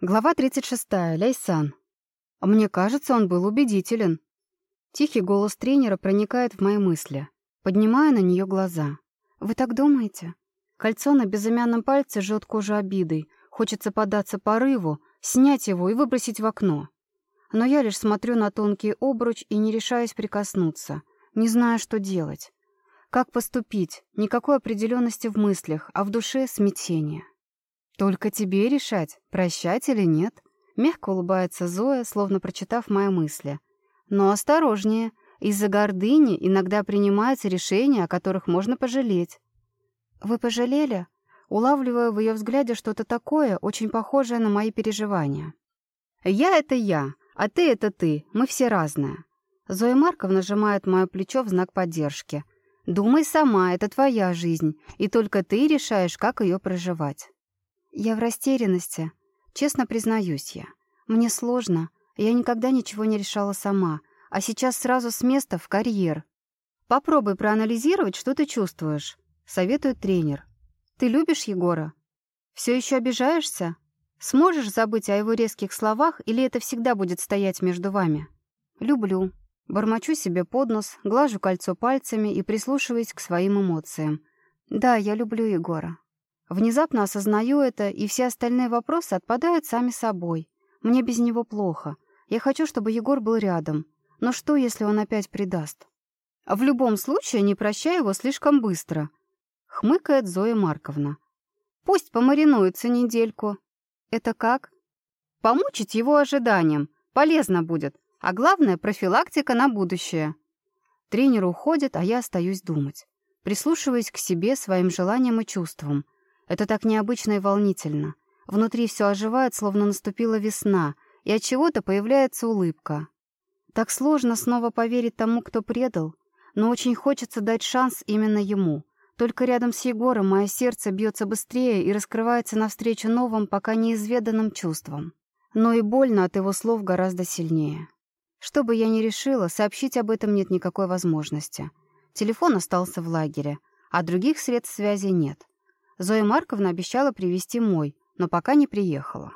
Глава 36. Ляйсан. Мне кажется, он был убедителен. Тихий голос тренера проникает в мои мысли. Поднимаю на нее глаза. «Вы так думаете?» Кольцо на безымянном пальце жжет кожу обидой. Хочется податься порыву, снять его и выбросить в окно. Но я лишь смотрю на тонкий обруч и не решаюсь прикоснуться, не зная, что делать. Как поступить? Никакой определенности в мыслях, а в душе смятение. «Только тебе решать, прощать или нет?» Мягко улыбается Зоя, словно прочитав мои мысли. «Но осторожнее. Из-за гордыни иногда принимаются решения, о которых можно пожалеть». «Вы пожалели?» Улавливая в ее взгляде что-то такое, очень похожее на мои переживания. «Я — это я, а ты — это ты. Мы все разные». Зоя Марковна нажимает мое плечо в знак поддержки. «Думай сама, это твоя жизнь, и только ты решаешь, как ее проживать». Я в растерянности. Честно признаюсь я. Мне сложно. Я никогда ничего не решала сама. А сейчас сразу с места в карьер. Попробуй проанализировать, что ты чувствуешь. Советует тренер. Ты любишь Егора? Все еще обижаешься? Сможешь забыть о его резких словах, или это всегда будет стоять между вами? Люблю. Бормочу себе под нос, глажу кольцо пальцами и прислушиваюсь к своим эмоциям. Да, я люблю Егора. Внезапно осознаю это, и все остальные вопросы отпадают сами собой. Мне без него плохо. Я хочу, чтобы Егор был рядом. Но что, если он опять предаст? В любом случае, не прощай его слишком быстро. Хмыкает Зоя Марковна. Пусть помаринуется недельку. Это как? Помучить его ожиданием. Полезно будет. А главное, профилактика на будущее. Тренер уходит, а я остаюсь думать. Прислушиваясь к себе, своим желаниям и чувствам — это так необычно и волнительно. Внутри все оживает, словно наступила весна, и от чего-то появляется улыбка. Так сложно снова поверить тому, кто предал, но очень хочется дать шанс именно ему. Только рядом с Егором мое сердце бьется быстрее и раскрывается навстречу новым, пока неизведанным чувствам. Но и больно от его слов гораздо сильнее. Что бы я ни решила, сообщить об этом нет никакой возможности. Телефон остался в лагере, а других средств связи нет. Зоя Марковна обещала привезти мой, но пока не приехала.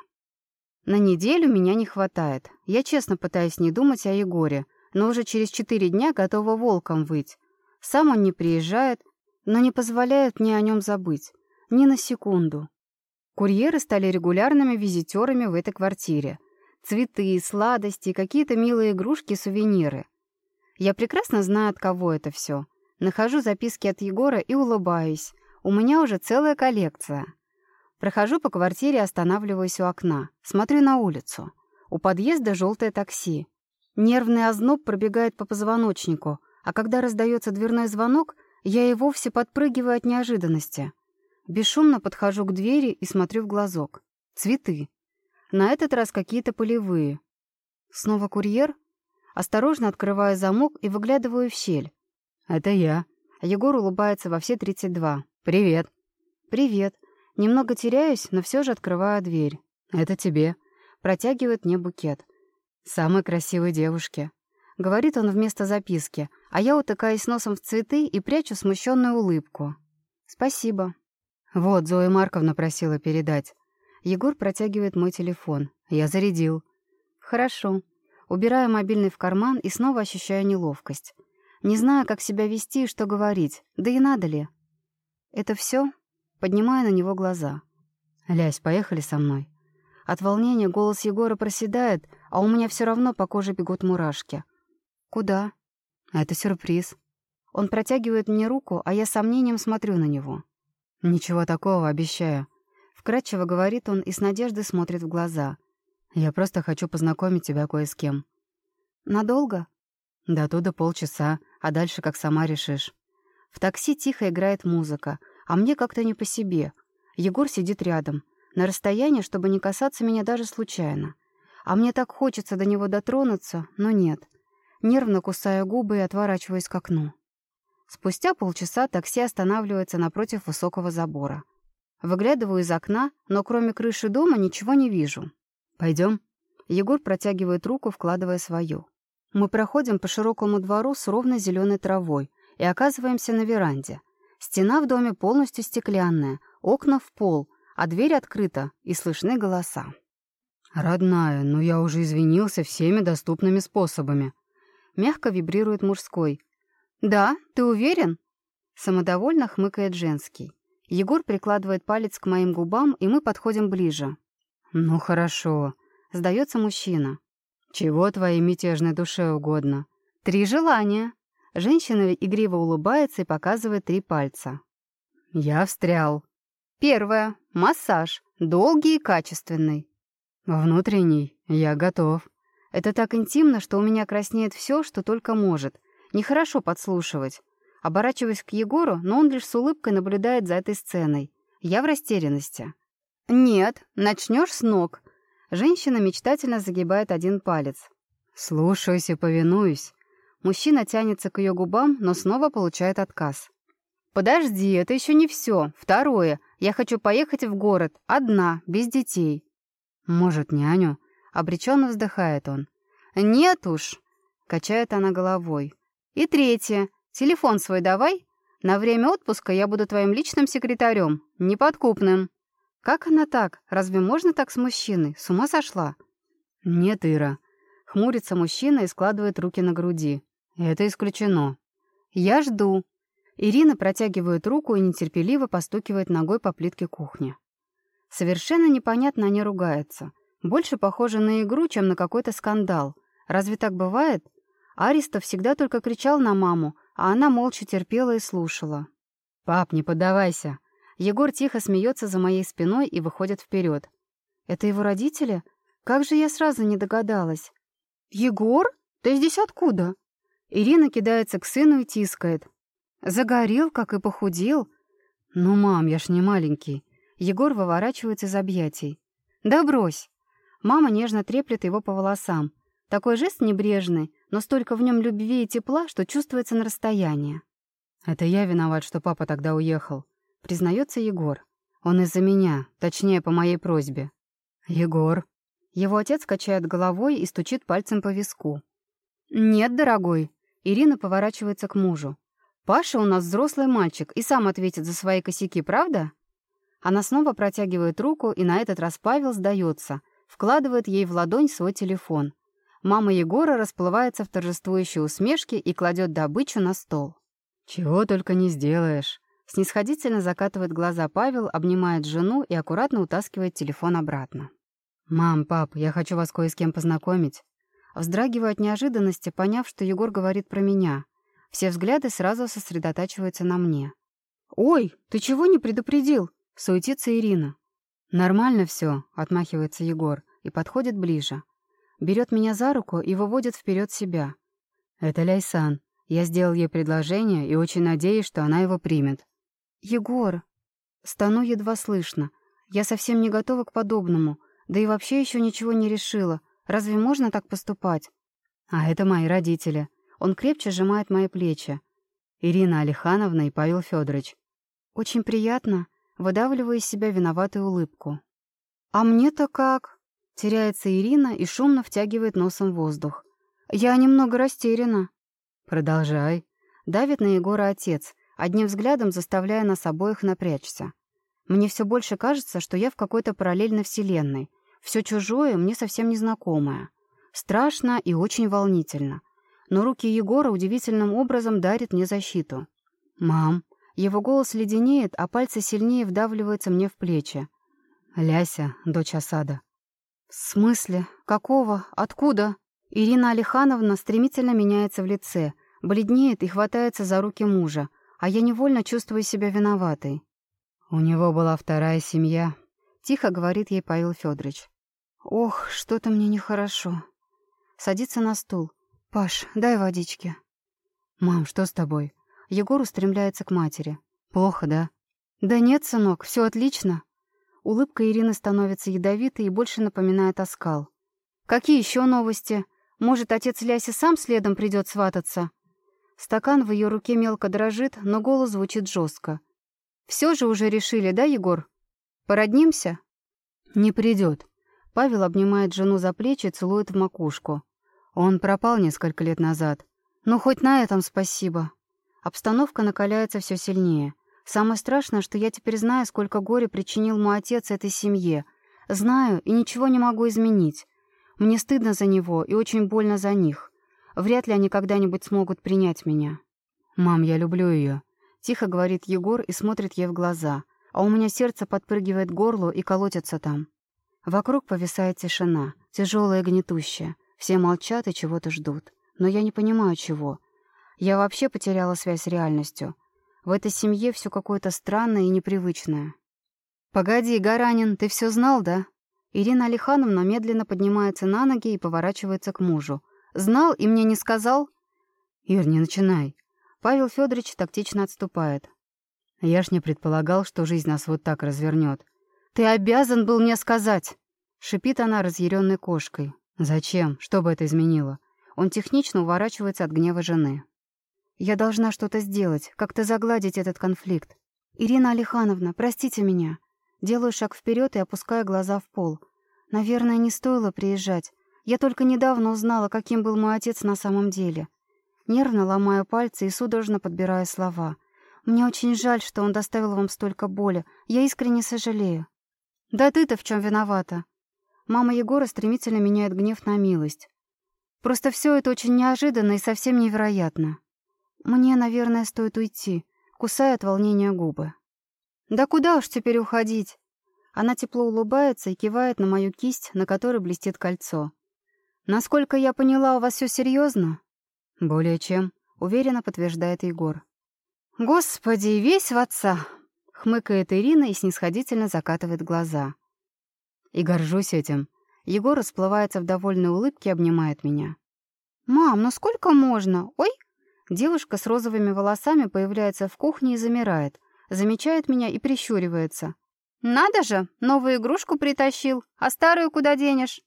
На неделю меня не хватает. Я честно пытаюсь не думать о Егоре, но уже через четыре дня готова волком выть. Сам он не приезжает, но не позволяет мне о нем забыть. Ни на секунду. Курьеры стали регулярными визитерами в этой квартире. Цветы, сладости, какие-то милые игрушки, сувениры. Я прекрасно знаю, от кого это все. Нахожу записки от Егора и улыбаюсь. У меня уже целая коллекция. Прохожу по квартире, останавливаюсь у окна. Смотрю на улицу. У подъезда желтое такси. Нервный озноб пробегает по позвоночнику, а когда раздается дверной звонок, я и вовсе подпрыгиваю от неожиданности. Бесшумно подхожу к двери и смотрю в глазок. Цветы. На этот раз какие-то полевые. Снова курьер? Осторожно открываю замок и выглядываю в щель. «Это я». Егор улыбается во все тридцать два. «Привет». «Привет. Немного теряюсь, но все же открываю дверь. Это тебе». Протягивает мне букет. «Самой красивой девушке». Говорит он вместо записки, а я утыкаюсь носом в цветы и прячу смущенную улыбку. «Спасибо». «Вот, Зоя Марковна просила передать». Егор протягивает мой телефон. Я зарядил. «Хорошо». Убираю мобильный в карман и снова ощущаю неловкость. Не знаю, как себя вести и что говорить, да и надо ли. «Это все?» Поднимая на него глаза. «Лясь, поехали со мной». От волнения голос Егора проседает, а у меня все равно по коже бегут мурашки. «Куда?» «Это сюрприз». Он протягивает мне руку, а я с сомнением смотрю на него. «Ничего такого, обещаю». Вкратчиво говорит он и с надеждой смотрит в глаза. «Я просто хочу познакомить тебя кое с кем». «Надолго?» «До туда полчаса, а дальше как сама решишь». В такси тихо играет музыка, а мне как-то не по себе. Егор сидит рядом, на расстоянии, чтобы не касаться меня даже случайно. А мне так хочется до него дотронуться, но нет. Нервно кусаю губы и отворачиваюсь к окну. Спустя полчаса такси останавливается напротив высокого забора. Выглядываю из окна, но кроме крыши дома ничего не вижу. Пойдем. Егор протягивает руку, вкладывая свою. Мы проходим по широкому двору с ровной зеленой травой, и оказываемся на веранде. Стена в доме полностью стеклянная, окна в пол, а дверь открыта, и слышны голоса. «Родная, но я уже извинился всеми доступными способами». Мягко вибрирует мужской. «Да, ты уверен?» Самодовольно хмыкает женский. Егор прикладывает палец к моим губам, и мы подходим ближе. «Ну хорошо», — сдается мужчина. «Чего твоей мятежной душе угодно?» «Три желания». Женщина игриво улыбается и показывает три пальца. «Я встрял». «Первое. Массаж. Долгий и качественный». «Внутренний. Я готов». Это так интимно, что у меня краснеет все, что только может. Нехорошо подслушивать. Оборачиваюсь к Егору, но он лишь с улыбкой наблюдает за этой сценой. Я в растерянности. «Нет, начнешь с ног». Женщина мечтательно загибает один палец. «Слушаюсь и повинуюсь». Мужчина тянется к ее губам, но снова получает отказ. «Подожди, это еще не все. Второе. Я хочу поехать в город. Одна, без детей». «Может, няню?» Обреченно вздыхает он. «Нет уж!» — качает она головой. «И третье. Телефон свой давай. На время отпуска я буду твоим личным секретарем, неподкупным». «Как она так? Разве можно так с мужчиной? С ума сошла?» «Нет, Ира». Хмурится мужчина и складывает руки на груди. «Это исключено». «Я жду». Ирина протягивает руку и нетерпеливо постукивает ногой по плитке кухни. Совершенно непонятно они ругаются. Больше похоже на игру, чем на какой-то скандал. Разве так бывает? Аристов всегда только кричал на маму, а она молча терпела и слушала. «Пап, не поддавайся!» Егор тихо смеется за моей спиной и выходит вперед. «Это его родители? Как же я сразу не догадалась!» «Егор? Ты здесь откуда?» Ирина кидается к сыну и тискает. «Загорел, как и похудел». «Ну, мам, я ж не маленький». Егор выворачивается из объятий. «Да брось!» Мама нежно треплет его по волосам. Такой жест небрежный, но столько в нем любви и тепла, что чувствуется на расстоянии. «Это я виноват, что папа тогда уехал», — признается Егор. «Он из-за меня, точнее, по моей просьбе». «Егор». Его отец качает головой и стучит пальцем по виску. «Нет, дорогой». Ирина поворачивается к мужу. «Паша у нас взрослый мальчик и сам ответит за свои косяки, правда?» Она снова протягивает руку, и на этот раз Павел сдается — вкладывает ей в ладонь свой телефон. Мама Егора расплывается в торжествующей усмешке и кладет добычу на стол. «Чего только не сделаешь!» Снисходительно закатывает глаза Павел, обнимает жену и аккуратно утаскивает телефон обратно. «Мам, пап, я хочу вас кое с кем познакомить». Вздрагиваю от неожиданности, поняв, что Егор говорит про меня. Все взгляды сразу сосредотачиваются на мне. «Ой, ты чего не предупредил?» — суетится Ирина. «Нормально все, отмахивается Егор и подходит ближе. Берет меня за руку и выводит вперед себя. «Это Ляйсан. Я сделал ей предложение и очень надеюсь, что она его примет». «Егор!» Стану едва слышно. Я совсем не готова к подобному. Да и вообще еще ничего не решила. Разве можно так поступать? А это мои родители. Он крепче сжимает мои плечи. Ирина Алихановна и Павел Федорович. Очень приятно. Выдавливая из себя виноватую улыбку. «А мне-то как?» Теряется Ирина и шумно втягивает носом воздух. «Я немного растеряна». «Продолжай». Давит на Егора отец, одним взглядом заставляя нас обоих напрячься. Мне все больше кажется, что я в какой-то параллельной вселенной. Все чужое, мне совсем незнакомое. Страшно и очень волнительно. Но руки Егора удивительным образом дарят мне защиту. «Мам, его голос леденеет, а пальцы сильнее вдавливаются мне в плечи. «Ляся, дочь осада». «В смысле? Какого? Откуда?» Ирина Алихановна стремительно меняется в лице, бледнеет и хватается за руки мужа, а я невольно чувствую себя виноватой. «У него была вторая семья», — тихо говорит ей Павел Федорович. «Ох, что-то мне нехорошо». Садится на стул. «Паш, дай водички». «Мам, что с тобой?» Егор устремляется к матери. «Плохо, да?» «Да нет, сынок, все отлично». Улыбка Ирины становится ядовитой и больше напоминает оскал. «Какие еще новости? Может, отец Ляси сам следом придет свататься?» Стакан в ее руке мелко дрожит, но голос звучит жестко. «Все же уже решили, да, Егор? Породнимся?» «Не придет». Павел обнимает жену за плечи целует в макушку. Он пропал несколько лет назад. «Ну, хоть на этом спасибо». Обстановка накаляется все сильнее. Самое страшное, что я теперь знаю, сколько горя причинил мой отец этой семье. Знаю и ничего не могу изменить. Мне стыдно за него и очень больно за них. Вряд ли они когда-нибудь смогут принять меня. «Мам, я люблю ее», — тихо говорит Егор и смотрит ей в глаза, а у меня сердце подпрыгивает к горлу и колотится там. Вокруг повисает тишина, тяжелая и гнетущая. Все молчат и чего-то ждут. Но я не понимаю, чего. Я вообще потеряла связь с реальностью. В этой семье все какое-то странное и непривычное. «Погоди, Гаранин, ты все знал, да?» Ирина Алихановна медленно поднимается на ноги и поворачивается к мужу. «Знал и мне не сказал?» «Ир, не начинай». Павел Федорович тактично отступает. «Я ж не предполагал, что жизнь нас вот так развернет. Ты обязан был мне сказать!» Шипит она разъяренной кошкой. «Зачем? Что бы это изменило?» Он технично уворачивается от гнева жены. Я должна что-то сделать, как-то загладить этот конфликт. Ирина Алихановна, простите меня. Делаю шаг вперед и опускаю глаза в пол. Наверное, не стоило приезжать. Я только недавно узнала, каким был мой отец на самом деле. Нервно ломаю пальцы и судорожно подбираю слова. Мне очень жаль, что он доставил вам столько боли. Я искренне сожалею. Да ты-то в чем виновата? Мама Егора стремительно меняет гнев на милость. Просто все это очень неожиданно и совсем невероятно. Мне, наверное, стоит уйти, кусая от волнения губы. Да куда уж теперь уходить? Она тепло улыбается и кивает на мою кисть, на которой блестит кольцо. Насколько я поняла, у вас все серьезно? Более чем, уверенно подтверждает Егор. Господи, весь в отца! Хмыкает Ирина и снисходительно закатывает глаза. И горжусь этим. Егор расплывается в довольной улыбке и обнимает меня. «Мам, ну сколько можно? Ой!» Девушка с розовыми волосами появляется в кухне и замирает, замечает меня и прищуривается. «Надо же, новую игрушку притащил, а старую куда денешь?»